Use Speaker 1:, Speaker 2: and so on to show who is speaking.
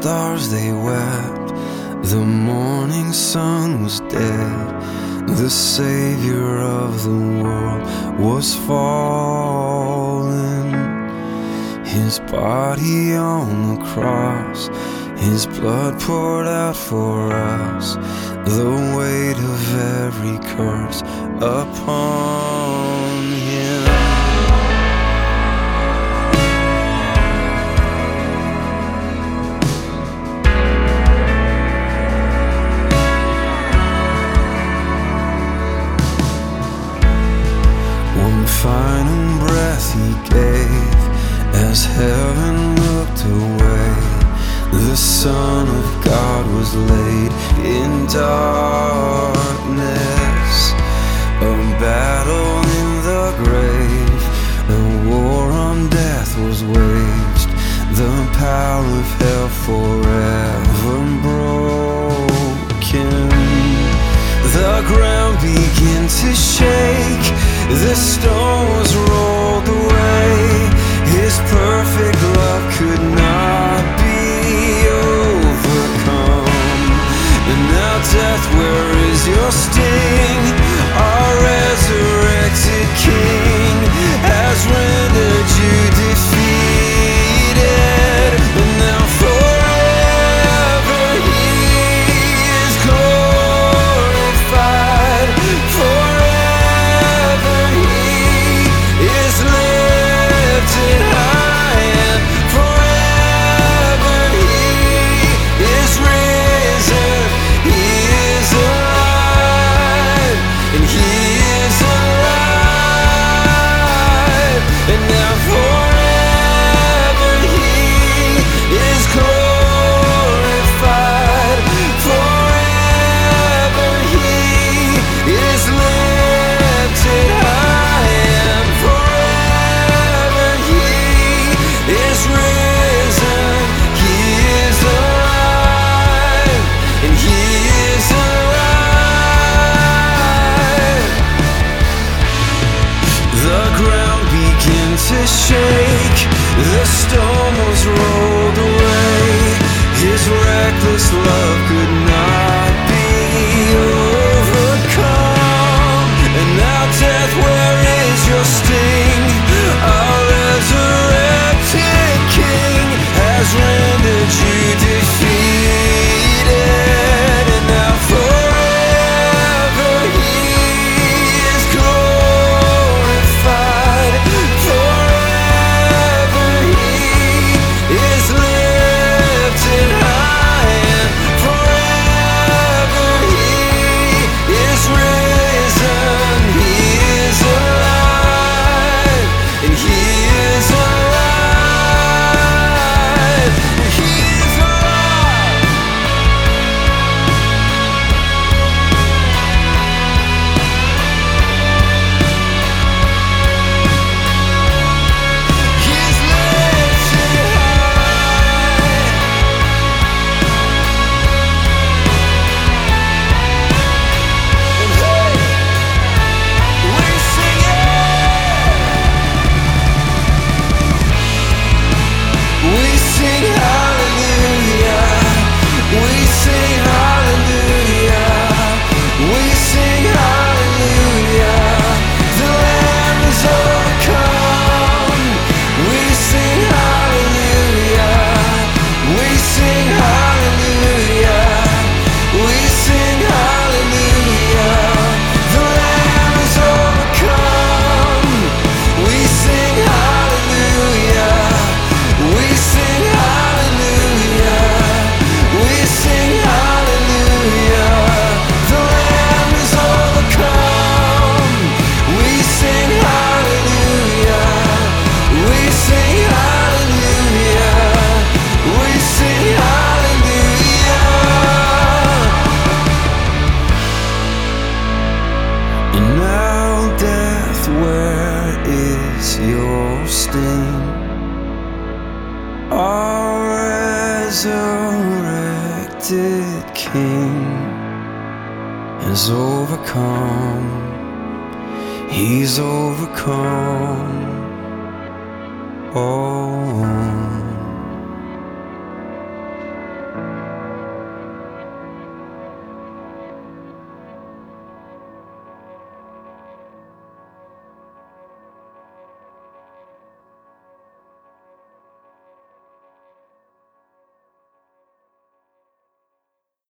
Speaker 1: stars they wept. The morning sun was dead. The Savior of the world was fallen. His body on the cross, His blood poured out for us. The weight of every curse upon as heaven looked away. The Son of God was laid in darkness. A battle in the grave, a war on death was waged. The power of hell forever broken. The ground began to shake, the stone was. His began to shake, the storm was rolled away. His reckless love could not be is your sting? Our resurrected King has overcome. He's overcome. Oh.